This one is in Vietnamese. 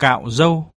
cạo râu.